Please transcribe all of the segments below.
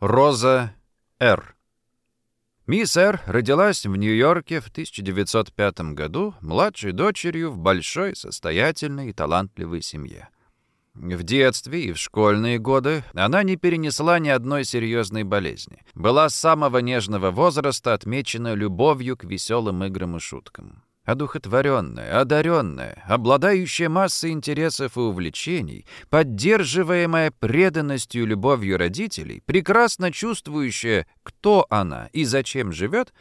Роза Р. Мисс Р. родилась в Нью-Йорке в 1905 году младшей дочерью в большой, состоятельной и талантливой семье. В детстве и в школьные годы она не перенесла ни одной серьезной болезни. Была с самого нежного возраста отмечена любовью к веселым играм и шуткам одухотворенная, одаренная, обладающая массой интересов и увлечений, поддерживаемая преданностью и любовью родителей, прекрасно чувствующая, кто она и зачем живет,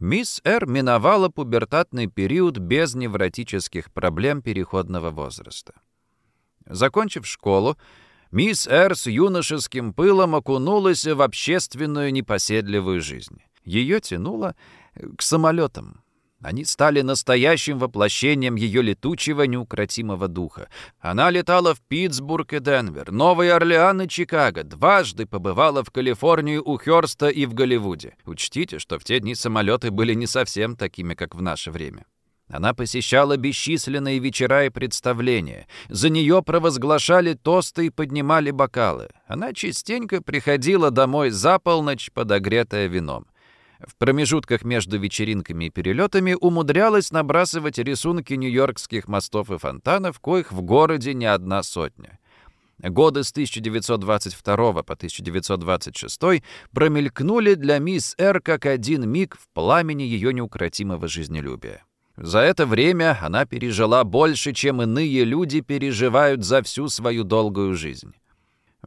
мисс Р. миновала пубертатный период без невротических проблем переходного возраста. Закончив школу, мисс Р. с юношеским пылом окунулась в общественную непоседливую жизнь. Ее тянуло к самолетам, они стали настоящим воплощением ее летучего неукротимого духа. Она летала в Питтсбург и Денвер, Новый Орлеан и Чикаго, дважды побывала в Калифорнию у Хёрста и в Голливуде. Учтите, что в те дни самолеты были не совсем такими, как в наше время. Она посещала бесчисленные вечера и представления. За нее провозглашали тосты и поднимали бокалы. Она частенько приходила домой за полночь, подогретая вином. В промежутках между вечеринками и перелетами умудрялась набрасывать рисунки нью-йоркских мостов и фонтанов, коих в городе не одна сотня. Годы с 1922 по 1926 промелькнули для мисс Р как один миг в пламени ее неукротимого жизнелюбия. За это время она пережила больше, чем иные люди переживают за всю свою долгую жизнь.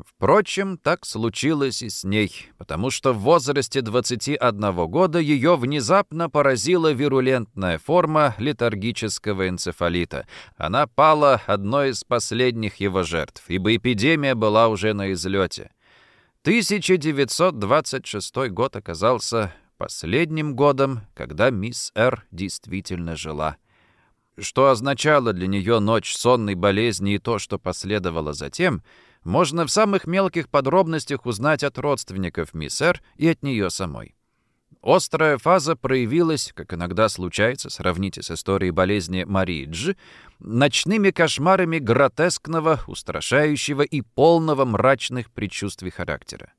Впрочем, так случилось и с ней, потому что в возрасте 21 года ее внезапно поразила вирулентная форма летаргического энцефалита. Она пала одной из последних его жертв, ибо эпидемия была уже на излете. 1926 год оказался последним годом, когда мисс Р. действительно жила. Что означало для нее ночь сонной болезни и то, что последовало затем — можно в самых мелких подробностях узнать от родственников мисс Р и от нее самой. Острая фаза проявилась, как иногда случается, сравните с историей болезни Марии Дж, ночными кошмарами гротескного, устрашающего и полного мрачных предчувствий характера.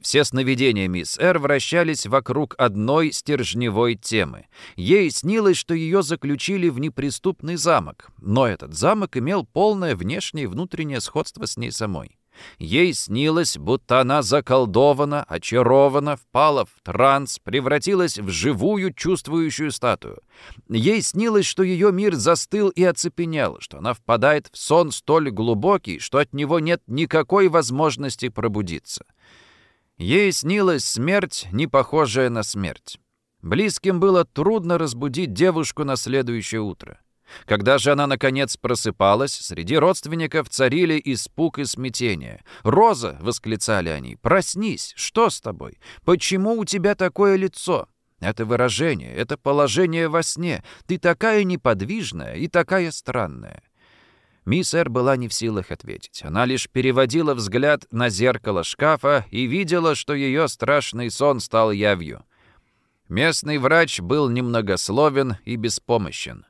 Все сновидения мисс Р вращались вокруг одной стержневой темы. Ей снилось, что ее заключили в неприступный замок, но этот замок имел полное внешнее и внутреннее сходство с ней самой. Ей снилось, будто она заколдована, очарована, впала в транс, превратилась в живую чувствующую статую. Ей снилось, что ее мир застыл и оцепенел, что она впадает в сон столь глубокий, что от него нет никакой возможности пробудиться. Ей снилась смерть, не похожая на смерть. Близким было трудно разбудить девушку на следующее утро. Когда же она, наконец, просыпалась, среди родственников царили испуг и смятение. «Роза!» — восклицали они. «Проснись! Что с тобой? Почему у тебя такое лицо?» Это выражение, это положение во сне. Ты такая неподвижная и такая странная. Мисс Эр была не в силах ответить. Она лишь переводила взгляд на зеркало шкафа и видела, что ее страшный сон стал явью. Местный врач был немногословен и беспомощен.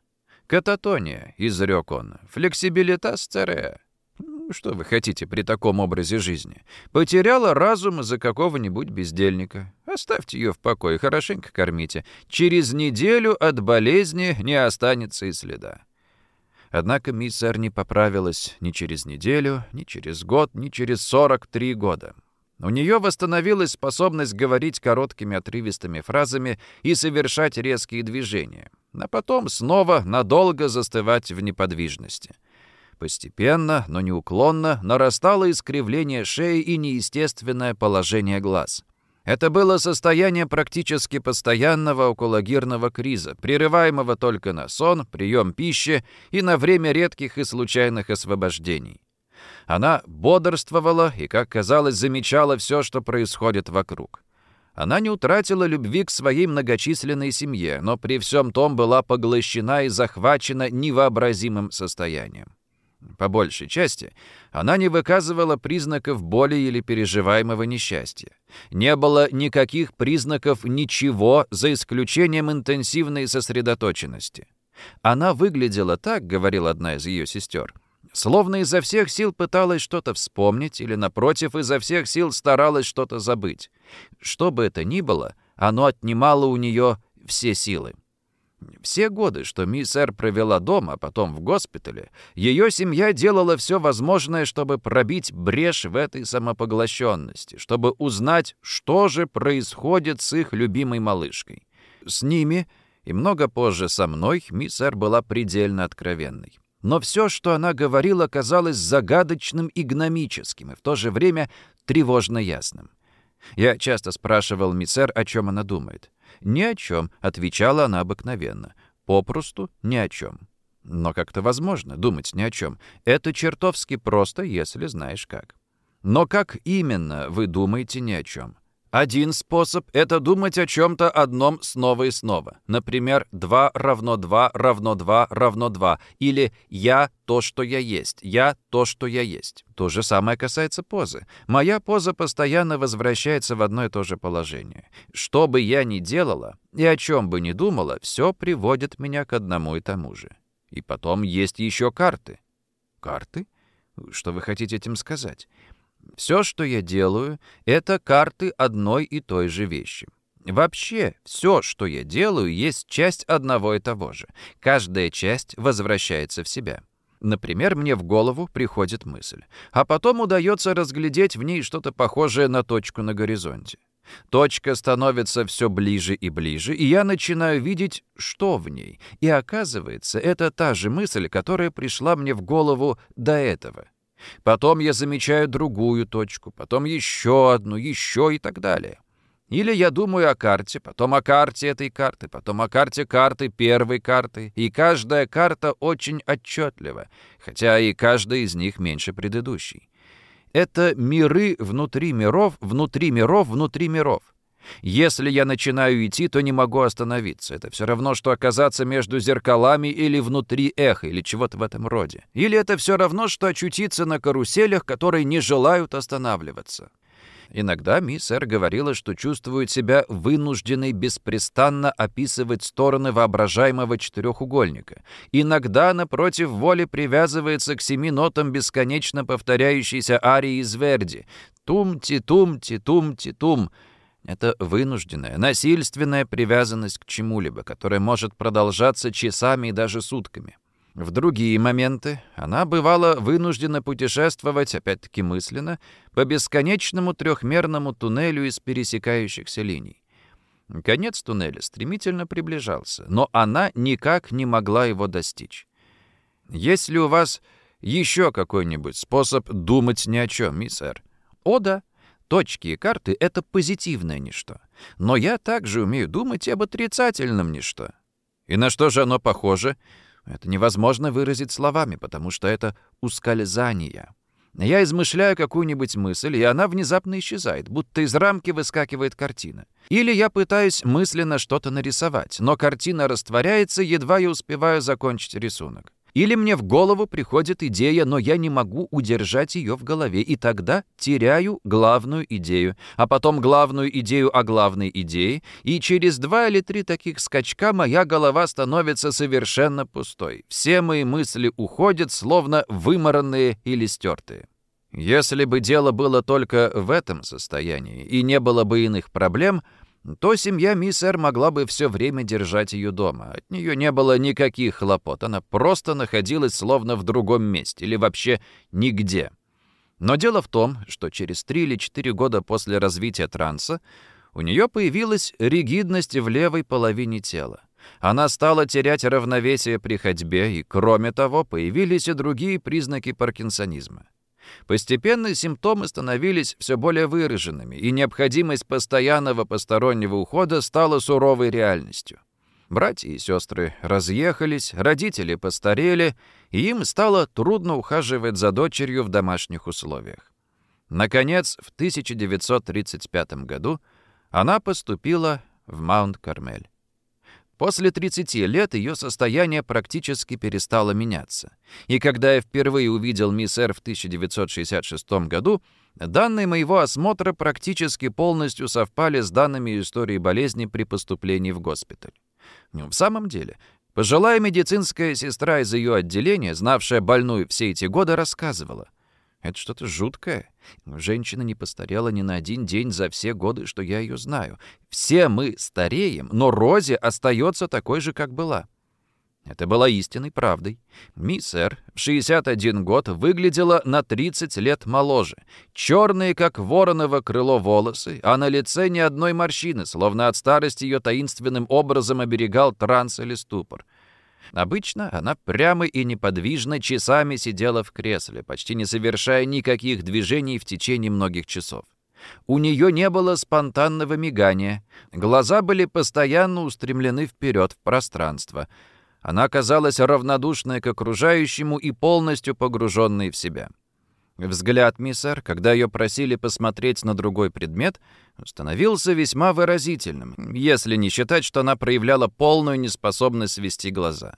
«Кататония», — изрек он, — «flexibilitas cerea». Что вы хотите при таком образе жизни? Потеряла разум из-за какого-нибудь бездельника. Оставьте ее в покое, хорошенько кормите. Через неделю от болезни не останется и следа. Однако мисс Эр не поправилась ни через неделю, ни через год, ни через 43 года. У нее восстановилась способность говорить короткими отрывистыми фразами и совершать резкие движения, а потом снова надолго застывать в неподвижности. Постепенно, но неуклонно, нарастало искривление шеи и неестественное положение глаз — это было состояние практически постоянного окологирного криза, прерываемого только на сон, прием пищи и на время редких и случайных освобождений. Она бодрствовала и, как казалось, замечала все, что происходит вокруг. Она не утратила любви к своей многочисленной семье, но при всем том была поглощена и захвачена невообразимым состоянием. По большей части она не выказывала признаков боли или переживаемого несчастья. Не было никаких признаков ничего, за исключением интенсивной сосредоточенности. Она выглядела так, говорила одна из ее сестер, Словно изо всех сил пыталась что-то вспомнить или, напротив, изо всех сил старалась что-то забыть. Что бы это ни было, оно отнимало у нее все силы. Все годы, что мисс Эр провела дома, а потом в госпитале, ее семья делала все возможное, чтобы пробить брешь в этой самопоглощенности, чтобы узнать, что же происходит с их любимой малышкой. С ними, и много позже со мной, мисс Эр была предельно откровенной. Но все, что она говорила, казалось загадочным и гномическим, и в то же время тревожно ясным. Я часто спрашивал мисс Эр, о чем она думает. «Ни о чем», — отвечала она обыкновенно. «Попросту ни о чем». Но как-то возможно думать ни о чем. Это чертовски просто, если знаешь как. Но как именно вы думаете ни о чем? Один способ — это думать о чем-то одном снова и снова. Например, 2 равно 2 равно 2 равно 2. Или «я то, что я есть», «я то, что я есть». То же самое касается позы. Моя поза постоянно возвращается в одно и то же положение. Что бы я ни делала и о чем бы ни думала, все приводит меня к одному и тому же. И потом есть еще карты. Карты? Что вы хотите этим сказать? Все, что я делаю, это карты одной и той же вещи. Вообще, все, что я делаю, есть часть одного и того же. Каждая часть возвращается в себя. Например, мне в голову приходит мысль, а потом удается разглядеть в ней что-то похожее на точку на горизонте. Точка становится все ближе и ближе, и я начинаю видеть, что в ней. И оказывается, это та же мысль, которая пришла мне в голову до этого — Потом я замечаю другую точку, потом еще одну, еще и так далее. Или я думаю о карте, потом о карте этой карты, потом о карте карты первой карты, и каждая карта очень отчетлива, хотя и каждая из них меньше предыдущей. Это миры внутри миров, внутри миров, внутри миров. Если я начинаю идти, то не могу остановиться. Это все равно, что оказаться между зеркалами или внутри эха, или чего-то в этом роде. Или это все равно, что очутиться на каруселях, которые не желают останавливаться. Иногда мисс Эр говорила, что чувствует себя вынужденной беспрестанно описывать стороны воображаемого четырехугольника. Иногда, напротив воли, привязывается к семи нотам бесконечно повторяющейся арии из Верди. «Тум-ти-тум-ти-тум-ти-тум». Это вынужденная, насильственная привязанность к чему-либо, которая может продолжаться часами и даже сутками. В другие моменты она бывала вынуждена путешествовать, опять-таки мысленно, по бесконечному трехмерному туннелю из пересекающихся линий. Конец туннеля стремительно приближался, но она никак не могла его достичь. Есть ли у вас еще какой-нибудь способ думать ни о чем, мисс Эр? О, да. Точки и карты — это позитивное ничто. Но я также умею думать об отрицательном ничто. И на что же оно похоже? Это невозможно выразить словами, потому что это ускользание. Я измышляю какую-нибудь мысль, и она внезапно исчезает, будто из рамки выскакивает картина. Или я пытаюсь мысленно что-то нарисовать, но картина растворяется, едва я успеваю закончить рисунок. Или мне в голову приходит идея, но я не могу удержать ее в голове, и тогда теряю главную идею, а потом главную идею о главной идее, и через два или три таких скачка моя голова становится совершенно пустой. Все мои мысли уходят, словно выморанные или стертые. Если бы дело было только в этом состоянии и не было бы иных проблем — то семья мисс Эр могла бы все время держать ее дома. От нее не было никаких хлопот. Она просто находилась словно в другом месте или вообще нигде. Но дело в том, что через три или четыре года после развития транса у нее появилась ригидность в левой половине тела. Она стала терять равновесие при ходьбе, и, кроме того, появились и другие признаки паркинсонизма. Постепенно симптомы становились все более выраженными, и необходимость постоянного постороннего ухода стала суровой реальностью. Братья и сестры разъехались, родители постарели, и им стало трудно ухаживать за дочерью в домашних условиях. Наконец, в 1935 году она поступила в Маунт-Кармель. После 30 лет ее состояние практически перестало меняться. И когда я впервые увидел мисс Эр в 1966 году, данные моего осмотра практически полностью совпали с данными истории болезни при поступлении в госпиталь. В самом деле, Пожилая медицинская сестра из ее отделения, знавшая больную все эти годы, рассказывала. Это что-то жуткое. Женщина не постарела ни на один день за все годы, что я ее знаю. Все мы стареем, но Рози остается такой же, как была. Это была истинной правдой. Мисс Эр в 61 год выглядела на 30 лет моложе. Черные, как вороново крыло волосы, а на лице ни одной морщины, словно от старости ее таинственным образом оберегал транс или ступор. Обычно она прямо и неподвижно часами сидела в кресле, почти не совершая никаких движений в течение многих часов. У нее не было спонтанного мигания, глаза были постоянно устремлены вперед в пространство — она казалась равнодушной к окружающему и полностью погруженной в себя. Взгляд миссер, когда ее просили посмотреть на другой предмет, становился весьма выразительным, если не считать, что она проявляла полную неспособность свести глаза.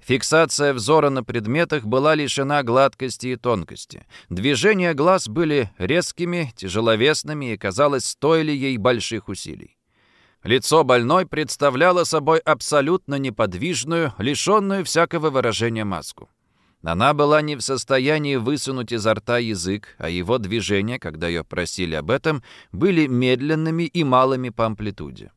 Фиксация взора на предметах была лишена гладкости и тонкости. Движения глаз были резкими, тяжеловесными и, казалось, стоили ей больших усилий. Лицо больной представляло собой абсолютно неподвижную, лишенную всякого выражения маску. Она была не в состоянии высунуть изо рта язык, а его движения, когда ее просили об этом, были медленными и малыми по амплитуде.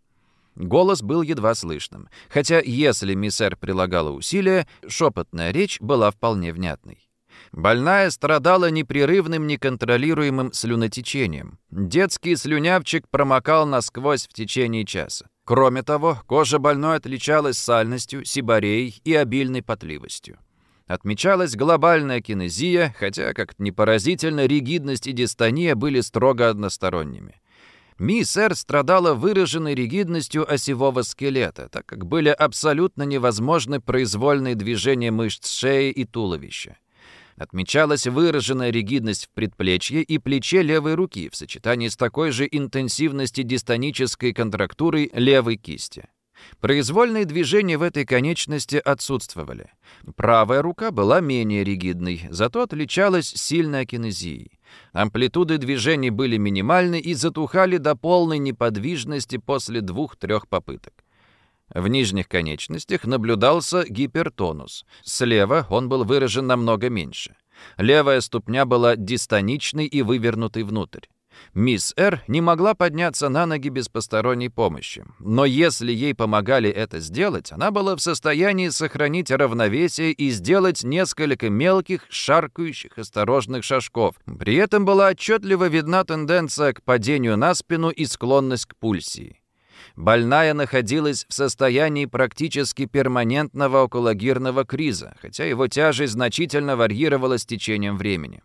Голос был едва слышным, хотя если миссер прилагала усилия, шепотная речь была вполне внятной. Больная страдала непрерывным неконтролируемым слюнотечением. Детский слюнявчик промокал насквозь в течение часа. Кроме того, кожа больной отличалась сальностью, сибареей и обильной потливостью. Отмечалась глобальная кинезия, хотя, как-то непоразительно, ригидность и дистония были строго односторонними. Мисс Эр страдала выраженной ригидностью осевого скелета, так как были абсолютно невозможны произвольные движения мышц шеи и туловища. Отмечалась выраженная ригидность в предплечье и плече левой руки в сочетании с такой же интенсивностью дистонической контрактурой левой кисти. Произвольные движения в этой конечности отсутствовали. Правая рука была менее ригидной, зато отличалась сильной кинезией. Амплитуды движений были минимальны и затухали до полной неподвижности после двух-трех попыток. В нижних конечностях наблюдался гипертонус. Слева он был выражен намного меньше. Левая ступня была дистоничной и вывернутой внутрь. Мисс Р не могла подняться на ноги без посторонней помощи. Но если ей помогали это сделать, она была в состоянии сохранить равновесие и сделать несколько мелких, шаркающих, осторожных шажков. При этом была отчетливо видна тенденция к падению на спину и склонность к пульсии. Больная находилась в состоянии практически перманентного окологирного криза, хотя его тяжесть значительно варьировала с течением времени.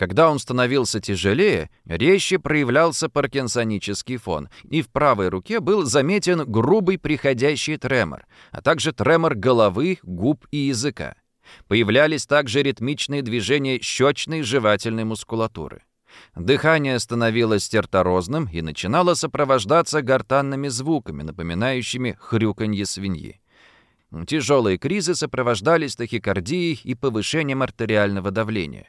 Когда он становился тяжелее, резче проявлялся паркинсонический фон, и в правой руке был заметен грубый приходящий тремор, а также тремор головы, губ и языка. Появлялись также ритмичные движения щечной жевательной мускулатуры. Дыхание становилось терторозным и начинало сопровождаться гортанными звуками, напоминающими хрюканье свиньи. Тяжелые кризы сопровождались тахикардией и повышением артериального давления.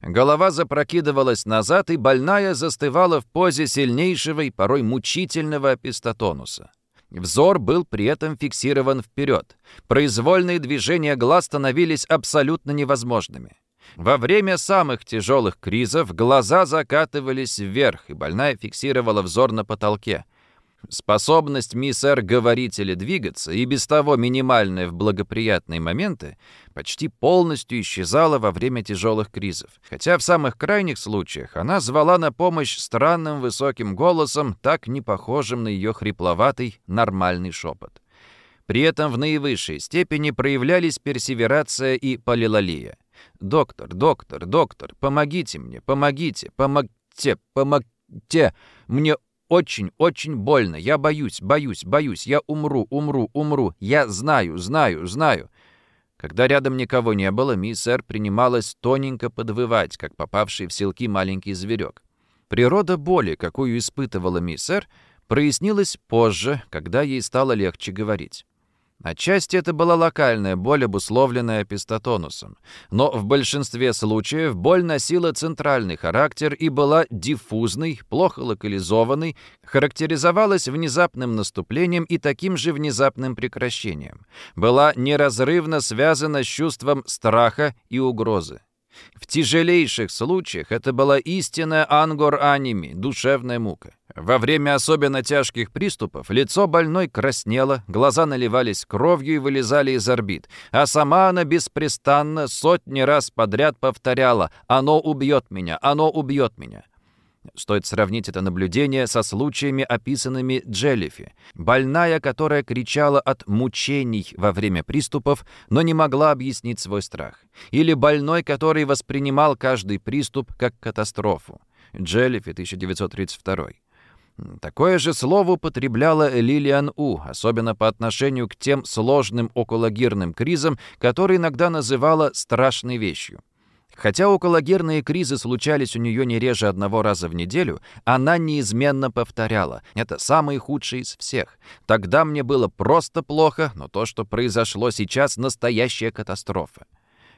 Голова запрокидывалась назад, и больная застывала в позе сильнейшего и порой мучительного апистотонуса. Взор был при этом фиксирован вперед. Произвольные движения глаз становились абсолютно невозможными. Во время самых тяжелых кризов глаза закатывались вверх, и больная фиксировала взор на потолке. Способность мисс Р говорить или двигаться, и без того минимальная в благоприятные моменты, почти полностью исчезала во время тяжелых кризов. Хотя в самых крайних случаях она звала на помощь странным высоким голосом, так не похожим на ее хрипловатый нормальный шепот. При этом в наивысшей степени проявлялись персеверация и полилолия. «Доктор, доктор, доктор, помогите мне, помогите, помогите, помогите! Мне очень, очень больно, я боюсь, боюсь, боюсь, я умру, умру, умру, я знаю, знаю, знаю!» Когда рядом никого не было, мисс Эр принималась тоненько подвывать, как попавший в селки маленький зверек. Природа боли, какую испытывала мисс Эр, прояснилась позже, когда ей стало легче говорить. Отчасти это была локальная боль, обусловленная пистотонусом. Но в большинстве случаев боль носила центральный характер и была диффузной, плохо локализованной, характеризовалась внезапным наступлением и таким же внезапным прекращением. Была неразрывно связана с чувством страха и угрозы. В тяжелейших случаях это была истинная ангор-аними, душевная мука. Во время особенно тяжких приступов лицо больной краснело, глаза наливались кровью и вылезали из орбит, а сама она беспрестанно сотни раз подряд повторяла «Оно убьет меня! Оно убьет меня!». Стоит сравнить это наблюдение со случаями, описанными Джеллифи. Больная, которая кричала от мучений во время приступов, но не могла объяснить свой страх. Или больной, который воспринимал каждый приступ как катастрофу. Джеллифи, 1932. Такое же слово употребляла Лилиан У, особенно по отношению к тем сложным окологирным кризам, которые иногда называла «страшной вещью». Хотя окологерные кризы случались у нее не реже одного раза в неделю, она неизменно повторяла «это самый худший из всех». Тогда мне было просто плохо, но то, что произошло сейчас, настоящая катастрофа.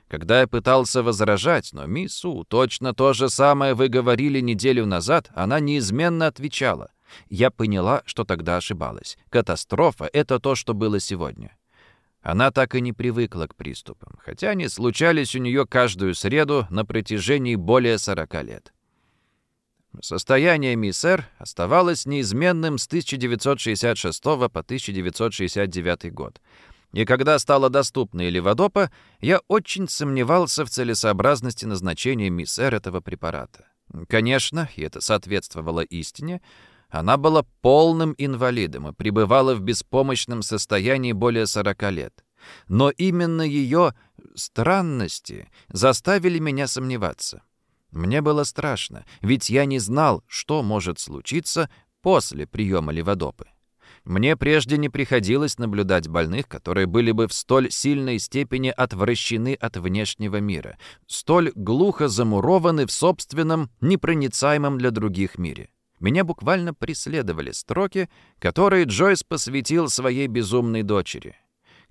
Когда я пытался возражать, но мисс У, точно то же самое вы говорили неделю назад, она неизменно отвечала. Я поняла, что тогда ошибалась. Катастрофа — это то, что было сегодня. Она так и не привыкла к приступам, хотя они случались у нее каждую среду на протяжении более 40 лет. Состояние мисс Р оставалось неизменным с 1966 по 1969 год — и когда стало доступно Эливадопа, я очень сомневался в целесообразности назначения мисс Эр этого препарата. Конечно, и это соответствовало истине, она была полным инвалидом и пребывала в беспомощном состоянии более 40 лет. Но именно ее странности заставили меня сомневаться. Мне было страшно, ведь я не знал, что может случиться после приема леводопы. Мне прежде не приходилось наблюдать больных, которые были бы в столь сильной степени отвращены от внешнего мира, столь глухо замурованы в собственном, непроницаемом для других мире. Меня буквально преследовали строки, которые Джойс посвятил своей безумной дочери.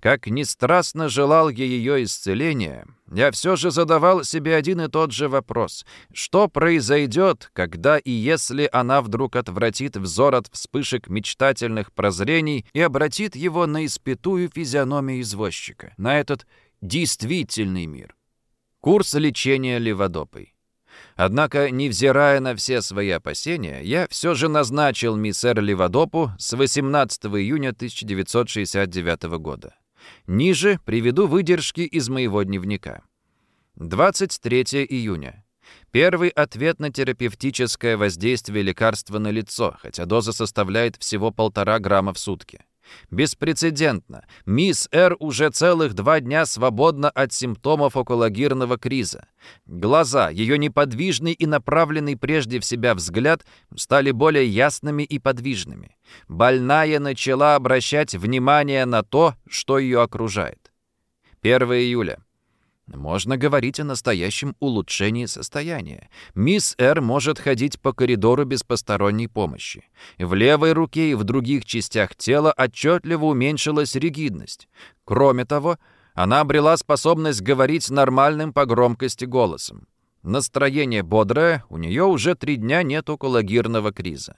Как ни страстно желал я ее исцеления, я все же задавал себе один и тот же вопрос. Что произойдет, когда и если она вдруг отвратит взор от вспышек мечтательных прозрений и обратит его на испятую физиономию извозчика, на этот действительный мир? Курс лечения леводопой. Однако, невзирая на все свои опасения, я все же назначил миссер Леводопу с 18 июня 1969 года. Ниже приведу выдержки из моего дневника. 23 июня. Первый ответ на терапевтическое воздействие лекарства на лицо, хотя доза составляет всего полтора грамма в сутки. Беспрецедентно. Мисс Р уже целых два дня свободна от симптомов окологирного криза. Глаза, ее неподвижный и направленный прежде в себя взгляд, стали более ясными и подвижными. Больная начала обращать внимание на то, что ее окружает. 1 июля. Можно говорить о настоящем улучшении состояния. Мисс Р может ходить по коридору без посторонней помощи. В левой руке и в других частях тела отчетливо уменьшилась ригидность. Кроме того, она обрела способность говорить нормальным по громкости голосом. Настроение бодрое, у нее уже три дня нет окологирного криза.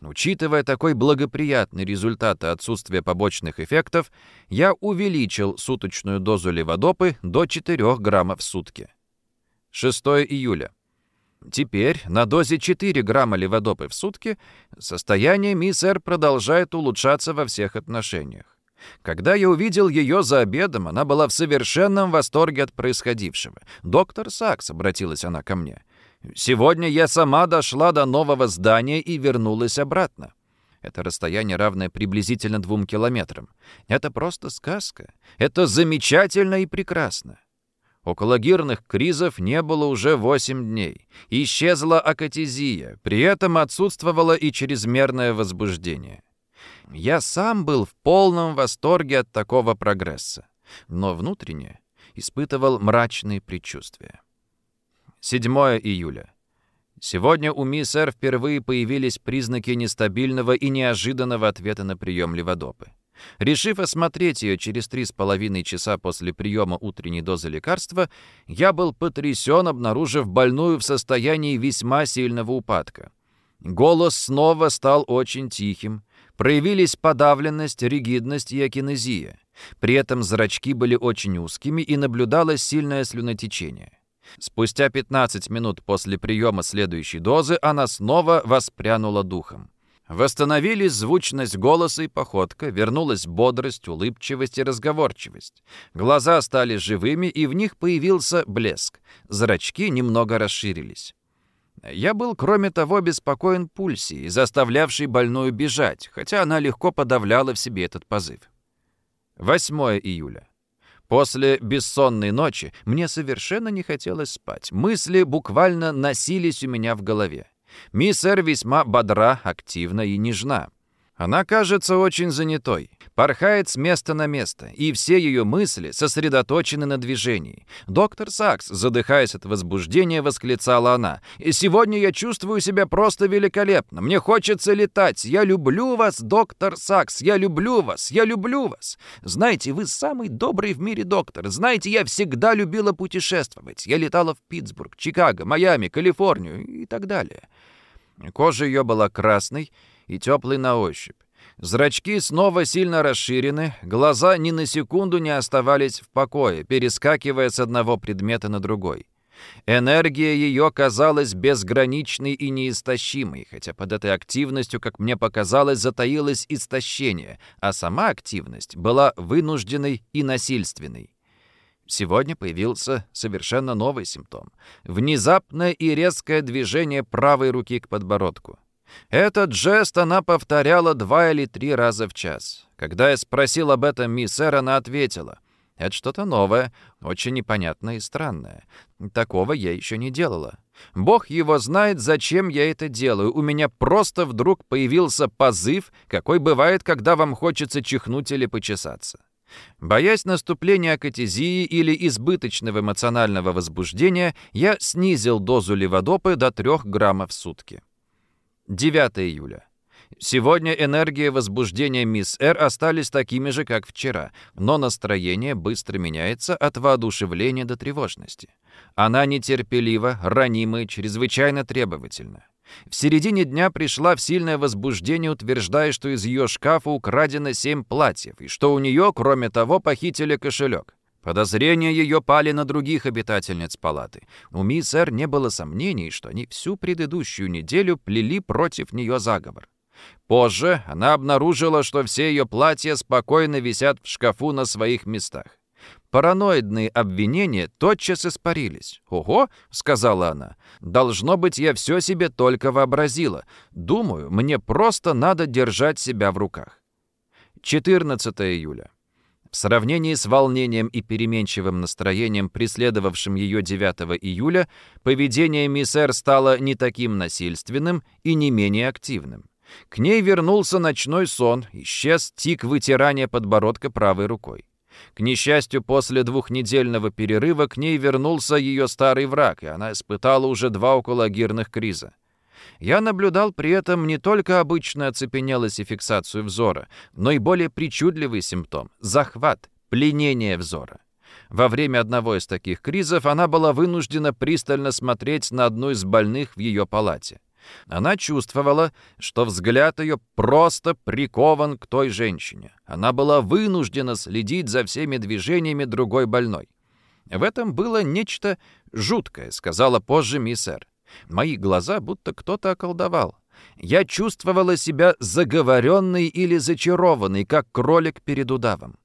Учитывая такой благоприятный результат и отсутствие побочных эффектов, я увеличил суточную дозу леводопы до 4 граммов в сутки. 6 июля. Теперь на дозе 4 грамма леводопы в сутки состояние мисс Р продолжает улучшаться во всех отношениях. Когда я увидел ее за обедом, она была в совершенном восторге от происходившего. «Доктор Сакс», — обратилась она ко мне, — Сегодня я сама дошла до нового здания и вернулась обратно. Это расстояние, равное приблизительно двум километрам. Это просто сказка. Это замечательно и прекрасно. Около гирных кризов не было уже восемь дней. Исчезла акатизия, при этом отсутствовало и чрезмерное возбуждение. Я сам был в полном восторге от такого прогресса, но внутренне испытывал мрачные предчувствия. 7 июля. Сегодня у мисс Р впервые появились признаки нестабильного и неожиданного ответа на прием леводопы. Решив осмотреть ее через три с половиной часа после приема утренней дозы лекарства, я был потрясен, обнаружив больную в состоянии весьма сильного упадка. Голос снова стал очень тихим. Проявились подавленность, ригидность и акинезия. При этом зрачки были очень узкими и наблюдалось сильное слюнотечение. Спустя 15 минут после приема следующей дозы она снова воспрянула духом. Восстановились звучность голоса и походка, вернулась бодрость, улыбчивость и разговорчивость. Глаза стали живыми, и в них появился блеск. Зрачки немного расширились. Я был, кроме того, беспокоен пульсией, заставлявшей больную бежать, хотя она легко подавляла в себе этот позыв. 8 июля. После бессонной ночи мне совершенно не хотелось спать. Мысли буквально носились у меня в голове. Мисс Эр весьма бодра, активна и нежна. Она кажется очень занятой, порхает с места на место, и все ее мысли сосредоточены на движении. «Доктор Сакс», задыхаясь от возбуждения, восклицала она, «И сегодня я чувствую себя просто великолепно. Мне хочется летать. Я люблю вас, доктор Сакс, я люблю вас, я люблю вас. Знаете, вы самый добрый в мире доктор. Знаете, я всегда любила путешествовать. Я летала в Питтсбург, Чикаго, Майами, Калифорнию и так далее». Кожа ее была красной, и теплый на ощупь. Зрачки снова сильно расширены, глаза ни на секунду не оставались в покое, перескакивая с одного предмета на другой. Энергия ее казалась безграничной и неистощимой, хотя под этой активностью, как мне показалось, затаилось истощение, а сама активность была вынужденной и насильственной. Сегодня появился совершенно новый симптом. Внезапное и резкое движение правой руки к подбородку. Этот жест она повторяла два или три раза в час. Когда я спросил об этом мисс Эр, она ответила. «Это что-то новое, очень непонятное и странное. Такого я еще не делала. Бог его знает, зачем я это делаю. У меня просто вдруг появился позыв, какой бывает, когда вам хочется чихнуть или почесаться». Боясь наступления акатезии или избыточного эмоционального возбуждения, я снизил дозу леводопы до 3 граммов в сутки. 9 июля. Сегодня энергия возбуждения мисс Р остались такими же, как вчера, но настроение быстро меняется от воодушевления до тревожности. Она нетерпелива, ранима и чрезвычайно требовательна. В середине дня пришла в сильное возбуждение, утверждая, что из ее шкафа украдено семь платьев, и что у нее, кроме того, похитили кошелек. Подозрения ее пали на других обитательниц палаты. У мисс Эр не было сомнений, что они всю предыдущую неделю плели против нее заговор. Позже она обнаружила, что все ее платья спокойно висят в шкафу на своих местах. Параноидные обвинения тотчас испарились. «Ого!» — сказала она. «Должно быть, я все себе только вообразила. Думаю, мне просто надо держать себя в руках». 14 июля. В сравнении с волнением и переменчивым настроением, преследовавшим ее 9 июля, поведение миссер стало не таким насильственным и не менее активным. К ней вернулся ночной сон, исчез тик вытирания подбородка правой рукой. К несчастью, после двухнедельного перерыва к ней вернулся ее старый враг, и она испытала уже два окологирных криза. Я наблюдал при этом не только обычную оцепенелость и фиксацию взора, но и более причудливый симптом — захват, пленение взора. Во время одного из таких кризов она была вынуждена пристально смотреть на одну из больных в ее палате. Она чувствовала, что взгляд ее просто прикован к той женщине. Она была вынуждена следить за всеми движениями другой больной. В этом было нечто жуткое, сказала позже мисс Эр. Мои глаза будто кто-то околдовал. Я чувствовала себя заговоренной или зачарованной, как кролик перед удавом.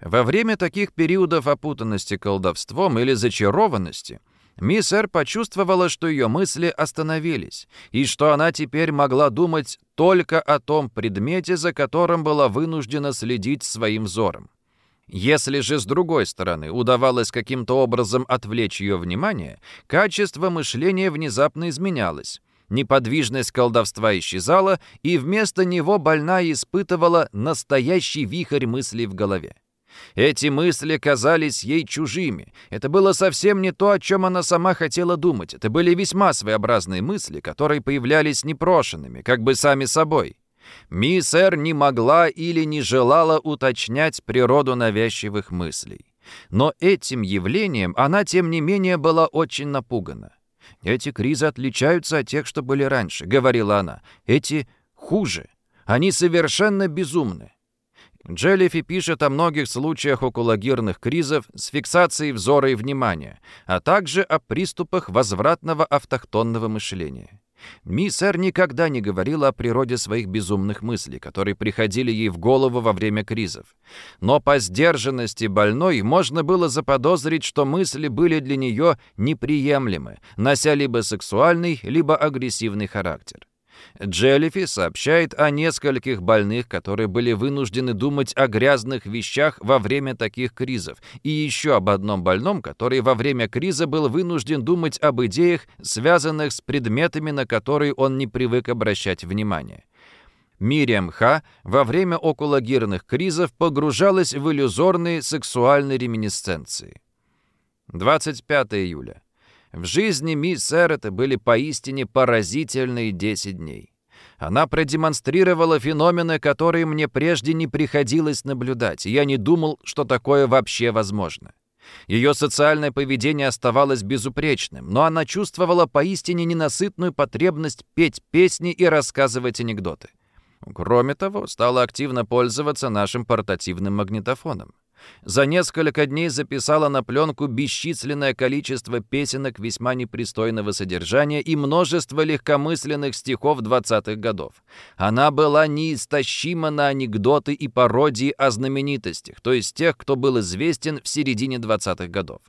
Во время таких периодов опутанности колдовством или зачарованности мисс Эр почувствовала, что ее мысли остановились, и что она теперь могла думать только о том предмете, за которым была вынуждена следить своим взором. Если же, с другой стороны, удавалось каким-то образом отвлечь ее внимание, качество мышления внезапно изменялось. Неподвижность колдовства исчезала, и вместо него больная испытывала настоящий вихрь мыслей в голове. Эти мысли казались ей чужими. Это было совсем не то, о чем она сама хотела думать. Это были весьма своеобразные мысли, которые появлялись непрошенными, как бы сами собой. Мисс Р не могла или не желала уточнять природу навязчивых мыслей. Но этим явлением она, тем не менее, была очень напугана. «Эти кризы отличаются от тех, что были раньше», — говорила она. «Эти хуже. Они совершенно безумны». Джеллифи пишет о многих случаях окологирных кризов с фиксацией взора и внимания, а также о приступах возвратного автохтонного мышления. Мисс Эр никогда не говорила о природе своих безумных мыслей, которые приходили ей в голову во время кризов. Но по сдержанности больной можно было заподозрить, что мысли были для нее неприемлемы, нося либо сексуальный, либо агрессивный характер. Джеллифи сообщает о нескольких больных, которые были вынуждены думать о грязных вещах во время таких кризов, и еще об одном больном, который во время криза был вынужден думать об идеях, связанных с предметами, на которые он не привык обращать внимание. Мириам Ха во время окологирных кризов погружалась в иллюзорные сексуальные реминисценции. 25 июля. В жизни мисс Эрета были поистине поразительные 10 дней. Она продемонстрировала феномены, которые мне прежде не приходилось наблюдать, и я не думал, что такое вообще возможно. Ее социальное поведение оставалось безупречным, но она чувствовала поистине ненасытную потребность петь песни и рассказывать анекдоты. Кроме того, стала активно пользоваться нашим портативным магнитофоном. За несколько дней записала на пленку бесчисленное количество песенок весьма непристойного содержания и множество легкомысленных стихов 20-х годов. Она была неистощима на анекдоты и пародии о знаменитостях, то есть тех, кто был известен в середине 20-х годов.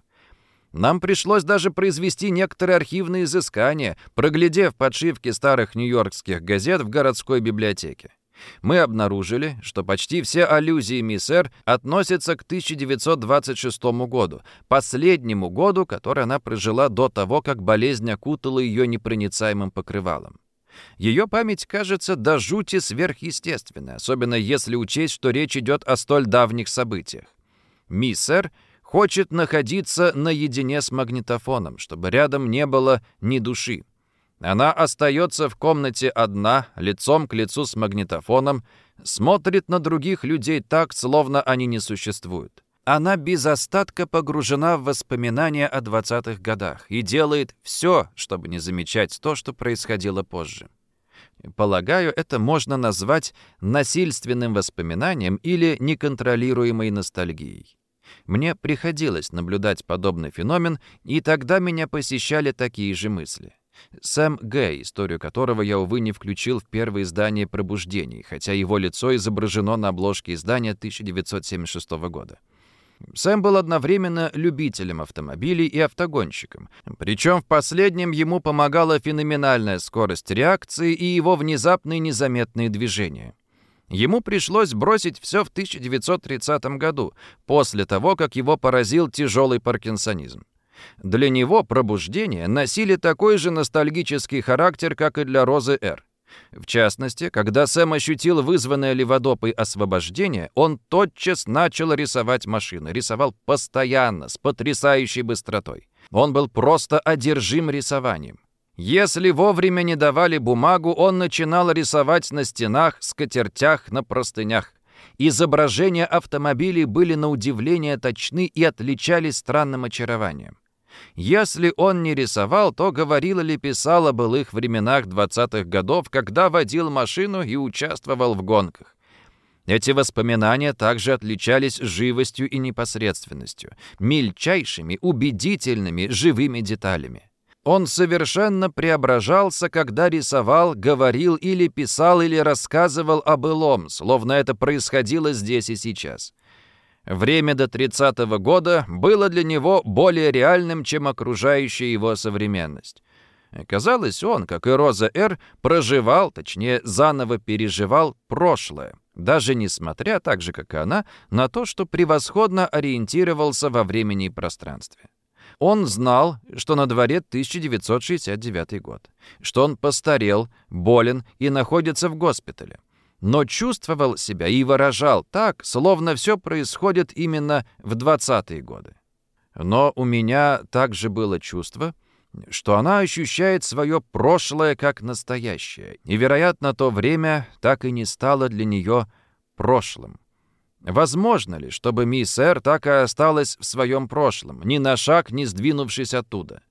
Нам пришлось даже произвести некоторые архивные изыскания, проглядев подшивки старых нью-йоркских газет в городской библиотеке мы обнаружили, что почти все аллюзии мисс относятся к 1926 году, последнему году, который она прожила до того, как болезнь окутала ее непроницаемым покрывалом. Ее память кажется до жути сверхъестественной, особенно если учесть, что речь идет о столь давних событиях. Мисс хочет находиться наедине с магнитофоном, чтобы рядом не было ни души. Она остается в комнате одна, лицом к лицу с магнитофоном, смотрит на других людей так, словно они не существуют. Она без остатка погружена в воспоминания о 20-х годах и делает все, чтобы не замечать то, что происходило позже. Полагаю, это можно назвать насильственным воспоминанием или неконтролируемой ностальгией. Мне приходилось наблюдать подобный феномен, и тогда меня посещали такие же мысли. Сэм Гэй, историю которого я, увы, не включил в первое издание «Пробуждений», хотя его лицо изображено на обложке издания 1976 года. Сэм был одновременно любителем автомобилей и автогонщиком. Причем в последнем ему помогала феноменальная скорость реакции и его внезапные незаметные движения. Ему пришлось бросить все в 1930 году, после того, как его поразил тяжелый паркинсонизм. Для него пробуждения носили такой же ностальгический характер, как и для Розы Р. В частности, когда Сэм ощутил вызванное леводопой освобождение, он тотчас начал рисовать машины. Рисовал постоянно, с потрясающей быстротой. Он был просто одержим рисованием. Если вовремя не давали бумагу, он начинал рисовать на стенах, скатертях, на простынях. Изображения автомобилей были на удивление точны и отличались странным очарованием. Если он не рисовал, то говорил или писал о былых временах 20-х годов, когда водил машину и участвовал в гонках. Эти воспоминания также отличались живостью и непосредственностью, мельчайшими, убедительными, живыми деталями. Он совершенно преображался, когда рисовал, говорил или писал или рассказывал о былом, словно это происходило здесь и сейчас. Время до 30-го года было для него более реальным, чем окружающая его современность. Казалось, он, как и Роза Р., проживал, точнее, заново переживал прошлое, даже несмотря, так же, как и она, на то, что превосходно ориентировался во времени и пространстве. Он знал, что на дворе 1969 год, что он постарел, болен и находится в госпитале но чувствовал себя и выражал так, словно все происходит именно в 20-е годы. Но у меня также было чувство, что она ощущает свое прошлое как настоящее, и, вероятно, то время так и не стало для нее прошлым. Возможно ли, чтобы мисс Эр так и осталась в своем прошлом, ни на шаг не сдвинувшись оттуда?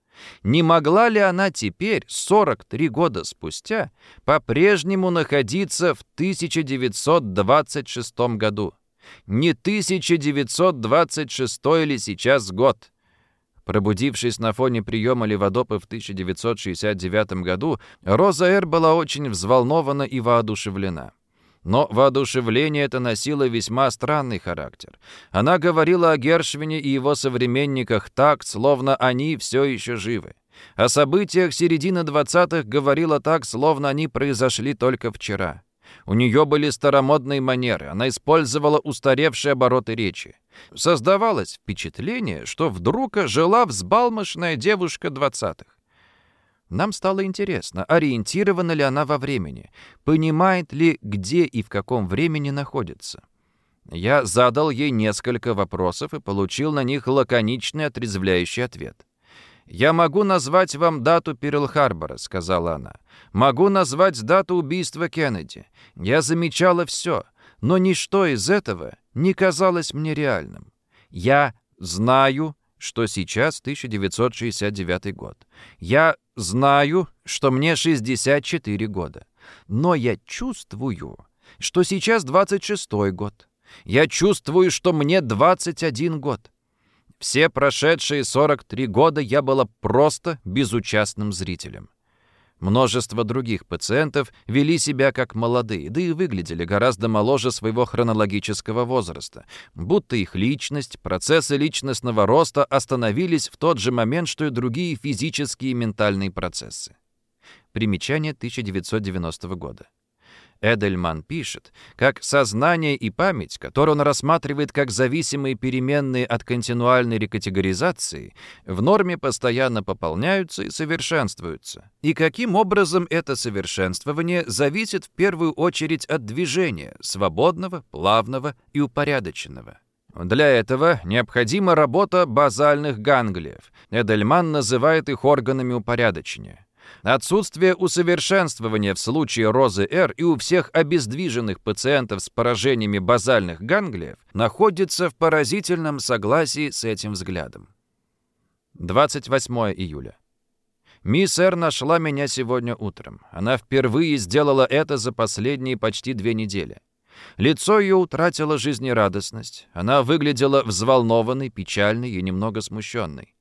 Не могла ли она теперь, 43 года спустя, по-прежнему находиться в 1926 году? Не 1926 или сейчас год? Пробудившись на фоне приема Леводопы в 1969 году, Роза Эр была очень взволнована и воодушевлена. Но воодушевление это носило весьма странный характер. Она говорила о Гершвине и его современниках так, словно они все еще живы. О событиях середины 20-х говорила так, словно они произошли только вчера. У нее были старомодные манеры, она использовала устаревшие обороты речи. Создавалось впечатление, что вдруг жила взбалмошная девушка 20-х. Нам стало интересно, ориентирована ли она во времени, понимает ли, где и в каком времени находится. Я задал ей несколько вопросов и получил на них лаконичный отрезвляющий ответ. «Я могу назвать вам дату Перл-Харбора», — сказала она. «Могу назвать дату убийства Кеннеди. Я замечала все, но ничто из этого не казалось мне реальным. Я знаю, что сейчас 1969 год. Я знаю, что мне 64 года. Но я чувствую, что сейчас 26 год. Я чувствую, что мне 21 год. Все прошедшие 43 года я была просто безучастным зрителем. Множество других пациентов вели себя как молодые, да и выглядели гораздо моложе своего хронологического возраста, будто их личность, процессы личностного роста остановились в тот же момент, что и другие физические и ментальные процессы. Примечание 1990 года. Эдельман пишет, как сознание и память, которые он рассматривает как зависимые переменные от континуальной рекатегоризации, в норме постоянно пополняются и совершенствуются. И каким образом это совершенствование зависит в первую очередь от движения, свободного, плавного и упорядоченного. Для этого необходима работа базальных ганглиев. Эдельман называет их органами упорядочения. Отсутствие усовершенствования в случае розы Р и у всех обездвиженных пациентов с поражениями базальных ганглиев находится в поразительном согласии с этим взглядом. 28 июля. Мисс Р нашла меня сегодня утром. Она впервые сделала это за последние почти две недели. Лицо ее утратило жизнерадостность. Она выглядела взволнованной, печальной и немного смущенной.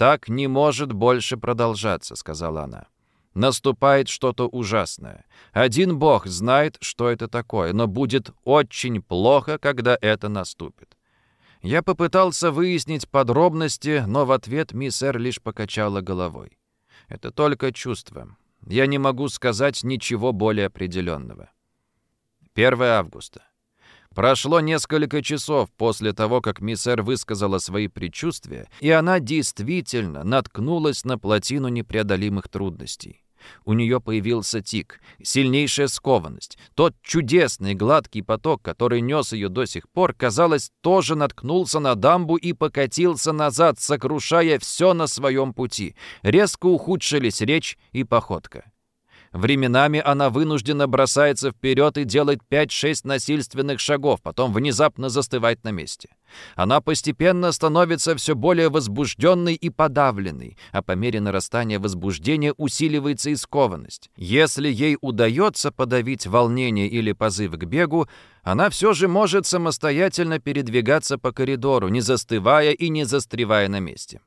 «Так не может больше продолжаться», — сказала она. «Наступает что-то ужасное. Один Бог знает, что это такое, но будет очень плохо, когда это наступит». Я попытался выяснить подробности, но в ответ миссер лишь покачала головой. «Это только чувство. Я не могу сказать ничего более определенного». 1 августа. Прошло несколько часов после того, как миссер высказала свои предчувствия, и она действительно наткнулась на плотину непреодолимых трудностей. У нее появился тик, сильнейшая скованность. Тот чудесный гладкий поток, который нес ее до сих пор, казалось, тоже наткнулся на дамбу и покатился назад, сокрушая все на своем пути. Резко ухудшились речь и походка. Временами она вынуждена бросается вперед и делает 5-6 насильственных шагов, потом внезапно застывает на месте. Она постепенно становится все более возбужденной и подавленной, а по мере нарастания возбуждения усиливается и скованность. Если ей удается подавить волнение или позыв к бегу, она все же может самостоятельно передвигаться по коридору, не застывая и не застревая на месте.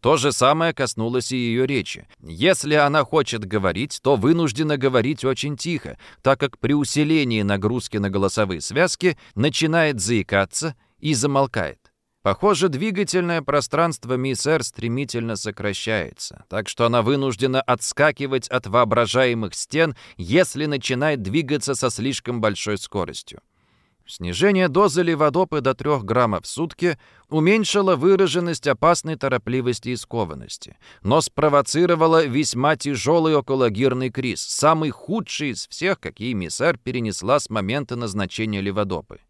То же самое коснулось и ее речи. Если она хочет говорить, то вынуждена говорить очень тихо, так как при усилении нагрузки на голосовые связки начинает заикаться и замолкает. Похоже, двигательное пространство мисс Эр стремительно сокращается, так что она вынуждена отскакивать от воображаемых стен, если начинает двигаться со слишком большой скоростью. Снижение дозы леводопы до 3 граммов в сутки уменьшило выраженность опасной торопливости и скованности, но спровоцировало весьма тяжелый окологирный криз, самый худший из всех, какие миссар перенесла с момента назначения леводопы.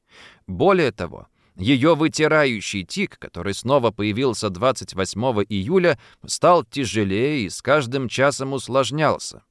Более того, Ее вытирающий тик, который снова появился 28 июля, стал тяжелее и с каждым часом усложнялся.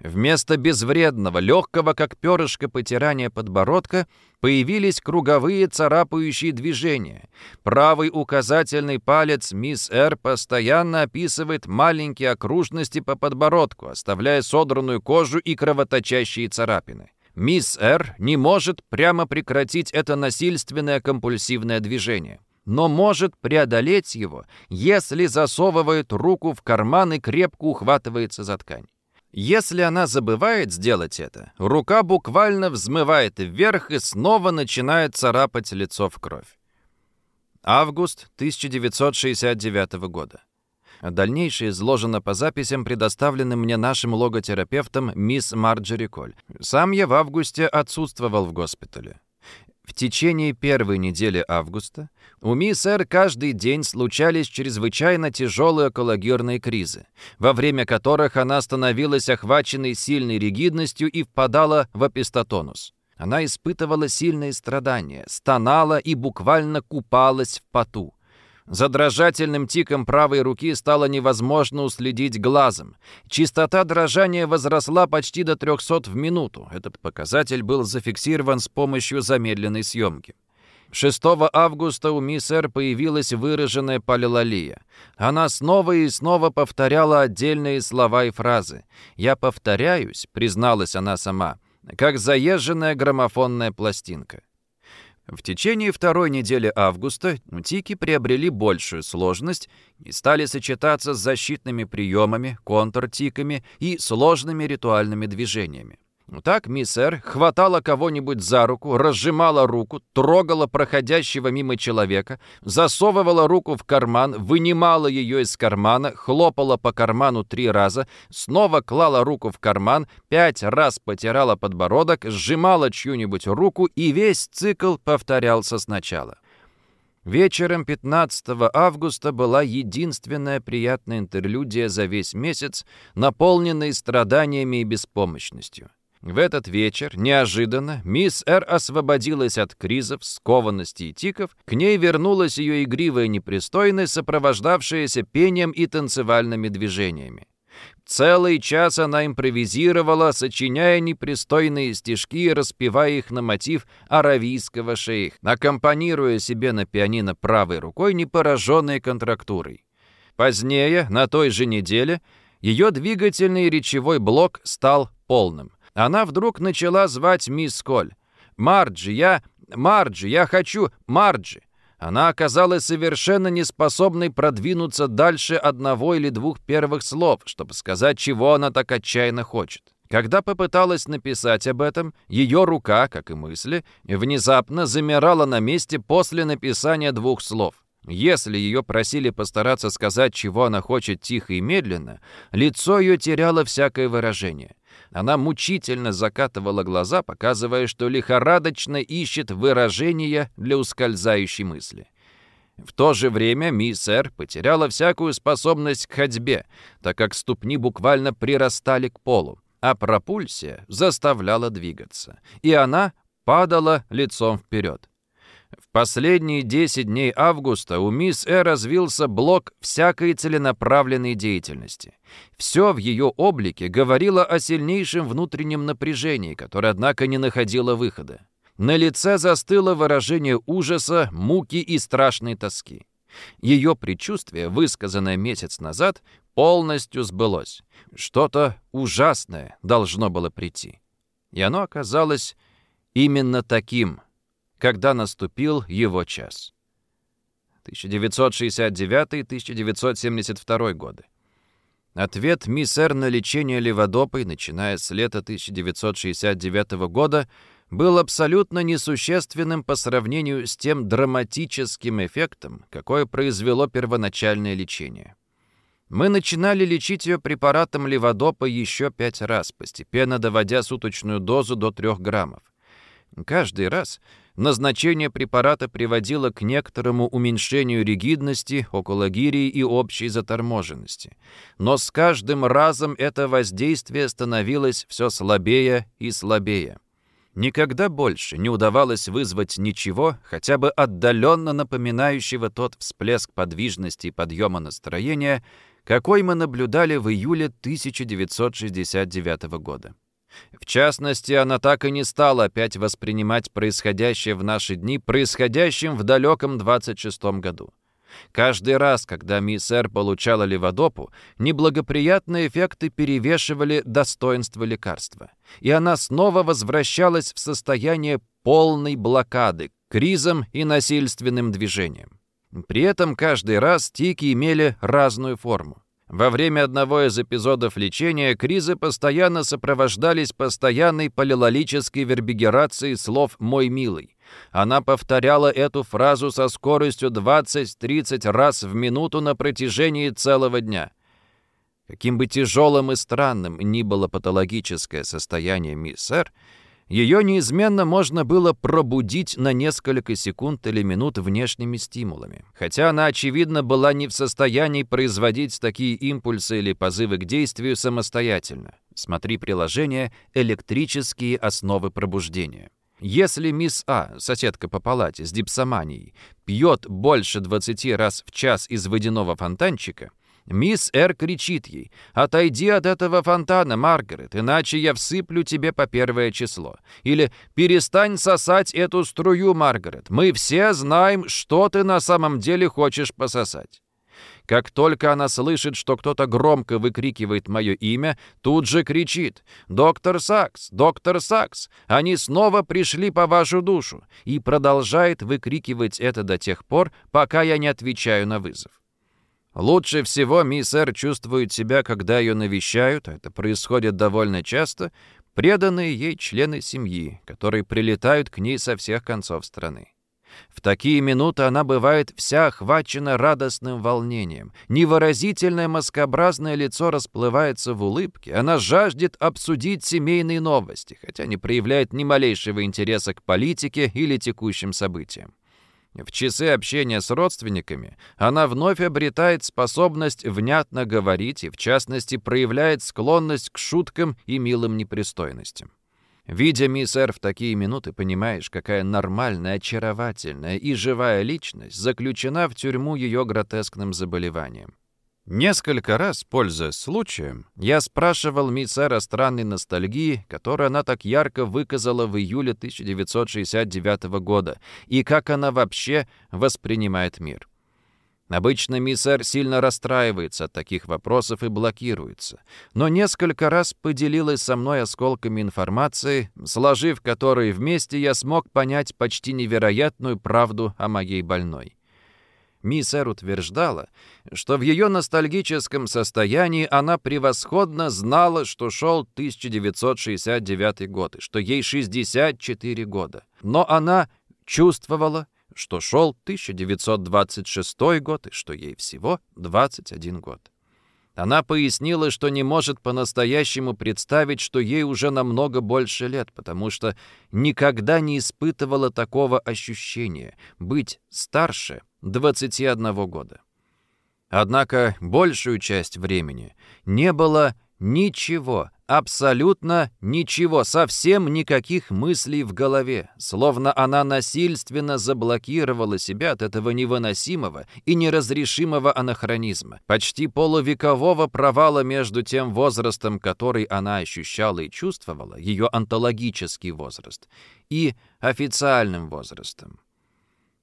Вместо безвредного, легкого, как перышко потирания подбородка, появились круговые царапающие движения. Правый указательный палец мисс Р постоянно описывает маленькие окружности по подбородку, оставляя содранную кожу и кровоточащие царапины. Мисс Р не может прямо прекратить это насильственное компульсивное движение но может преодолеть его, если засовывает руку в карман и крепко ухватывается за ткань. Если она забывает сделать это, рука буквально взмывает вверх и снова начинает царапать лицо в кровь. Август 1969 года. Дальнейшее изложено по записям, предоставленным мне нашим логотерапевтом мисс Марджери Коль. Сам я в августе отсутствовал в госпитале. В течение первой недели августа у мисс Р каждый день случались чрезвычайно тяжелые экологерные кризы, во время которых она становилась охваченной сильной ригидностью и впадала в апистотонус. Она испытывала сильные страдания, стонала и буквально купалась в поту. За дрожательным тиком правой руки стало невозможно уследить глазом. Частота дрожания возросла почти до 300 в минуту. Этот показатель был зафиксирован с помощью замедленной съемки. 6 августа у мисс Р появилась выраженная полилалия. Она снова и снова повторяла отдельные слова и фразы. «Я повторяюсь», — призналась она сама, — «как заезженная граммофонная пластинка». В течение второй недели августа тики приобрели большую сложность и стали сочетаться с защитными приемами, контртиками и сложными ритуальными движениями. Так мисс Эр хватала кого-нибудь за руку, разжимала руку, трогала проходящего мимо человека, засовывала руку в карман, вынимала ее из кармана, хлопала по карману три раза, снова клала руку в карман, пять раз потирала подбородок, сжимала чью-нибудь руку, и весь цикл повторялся сначала. Вечером 15 августа была единственная приятная интерлюдия за весь месяц, наполненная страданиями и беспомощностью. В этот вечер, неожиданно, мисс Р. освободилась от кризов, скованности и тиков, к ней вернулась ее игривая непристойность, сопровождавшаяся пением и танцевальными движениями. Целый час она импровизировала, сочиняя непристойные стишки и распевая их на мотив аравийского шейх, аккомпанируя себе на пианино правой рукой, не пораженной контрактурой. Позднее, на той же неделе, ее двигательный речевой блок стал полным. Она вдруг начала звать мисс Коль. «Марджи, я... Марджи, я хочу... Марджи!» Она оказалась совершенно неспособной продвинуться дальше одного или двух первых слов, чтобы сказать, чего она так отчаянно хочет. Когда попыталась написать об этом, ее рука, как и мысли, внезапно замирала на месте после написания двух слов. Если ее просили постараться сказать, чего она хочет тихо и медленно, лицо ее теряло всякое выражение. Она мучительно закатывала глаза, показывая, что лихорадочно ищет выражения для ускользающей мысли. В то же время мисс Эр потеряла всякую способность к ходьбе, так как ступни буквально прирастали к полу, а пропульсия заставляла двигаться, и она падала лицом вперед. Последние 10 дней августа у мисс Э развился блок всякой целенаправленной деятельности. Все в ее облике говорило о сильнейшем внутреннем напряжении, которое, однако, не находило выхода. На лице застыло выражение ужаса, муки и страшной тоски. Ее предчувствие, высказанное месяц назад, полностью сбылось. Что-то ужасное должно было прийти. И оно оказалось именно таким – когда наступил его час. 1969-1972 годы. Ответ мисс Р на лечение леводопой, начиная с лета 1969 года, был абсолютно несущественным по сравнению с тем драматическим эффектом, какое произвело первоначальное лечение. Мы начинали лечить ее препаратом леводопа еще пять раз, постепенно доводя суточную дозу до 3 граммов. Каждый раз назначение препарата приводило к некоторому уменьшению ригидности, окологирии и общей заторможенности. Но с каждым разом это воздействие становилось все слабее и слабее. Никогда больше не удавалось вызвать ничего, хотя бы отдаленно напоминающего тот всплеск подвижности и подъема настроения, какой мы наблюдали в июле 1969 года. В частности, она так и не стала опять воспринимать происходящее в наши дни происходящим в далеком 26 году. Каждый раз, когда мисс Р получала леводопу, неблагоприятные эффекты перевешивали достоинство лекарства, и она снова возвращалась в состояние полной блокады, кризом и насильственным движением. При этом каждый раз тики имели разную форму. Во время одного из эпизодов лечения кризы постоянно сопровождались постоянной полилолической вербигерацией слов «мой милый». Она повторяла эту фразу со скоростью 20-30 раз в минуту на протяжении целого дня. Каким бы тяжелым и странным ни было патологическое состояние мисс Р, ее неизменно можно было пробудить на несколько секунд или минут внешними стимулами, хотя она, очевидно, была не в состоянии производить такие импульсы или позывы к действию самостоятельно. Смотри приложение «Электрические основы пробуждения». Если мисс А, соседка по палате с дипсоманией, пьет больше 20 раз в час из водяного фонтанчика, Мисс Р кричит ей, «Отойди от этого фонтана, Маргарет, иначе я всыплю тебе по первое число». Или «Перестань сосать эту струю, Маргарет. Мы все знаем, что ты на самом деле хочешь пососать». Как только она слышит, что кто-то громко выкрикивает мое имя, тут же кричит «Доктор Сакс! Доктор Сакс! Они снова пришли по вашу душу!» и продолжает выкрикивать это до тех пор, пока я не отвечаю на вызов. Лучше всего мисс Р чувствует себя, когда ее навещают, а это происходит довольно часто, преданные ей члены семьи, которые прилетают к ней со всех концов страны. В такие минуты она бывает вся охвачена радостным волнением. Невыразительное маскообразное лицо расплывается в улыбке. Она жаждет обсудить семейные новости, хотя не проявляет ни малейшего интереса к политике или текущим событиям. В часы общения с родственниками она вновь обретает способность внятно говорить и, в частности, проявляет склонность к шуткам и милым непристойностям. Видя мисс Р в такие минуты, понимаешь, какая нормальная, очаровательная и живая личность заключена в тюрьму ее гротескным заболеванием. Несколько раз, пользуясь случаем, я спрашивал о странной ностальгии, которую она так ярко выказала в июле 1969 года, и как она вообще воспринимает мир. Обычно мисс сильно расстраивается от таких вопросов и блокируется, но несколько раз поделилась со мной осколками информации, сложив которые вместе, я смог понять почти невероятную правду о моей больной. Мисс Эр утверждала, что в ее ностальгическом состоянии она превосходно знала, что шел 1969 год, и что ей 64 года. Но она чувствовала, что шел 1926 год, и что ей всего 21 год. Она пояснила, что не может по-настоящему представить, что ей уже намного больше лет, потому что никогда не испытывала такого ощущения — быть старше 21 года. Однако большую часть времени не было ничего, абсолютно ничего, совсем никаких мыслей в голове, словно она насильственно заблокировала себя от этого невыносимого и неразрешимого анахронизма, почти полувекового провала между тем возрастом, который она ощущала и чувствовала, ее онтологический возраст, и официальным возрастом.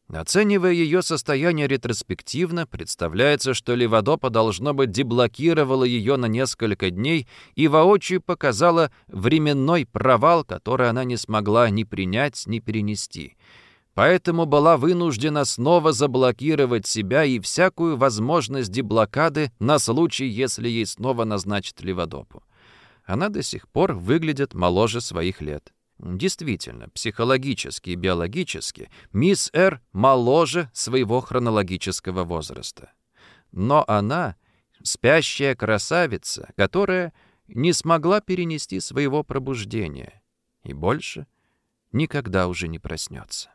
Оценивая ее состояние ретроспективно, представляется, что Леводопа, должно быть, деблокировала ее на несколько дней и воочию показала временной провал, который она не смогла ни принять, ни перенести. Поэтому была вынуждена снова заблокировать себя и всякую возможность деблокады на случай, если ей снова назначат Леводопу. Она до сих пор выглядит моложе своих лет. Действительно, психологически и биологически мисс Р моложе своего хронологического возраста. Но она — спящая красавица, которая не смогла перенести своего пробуждения и больше никогда уже не проснется.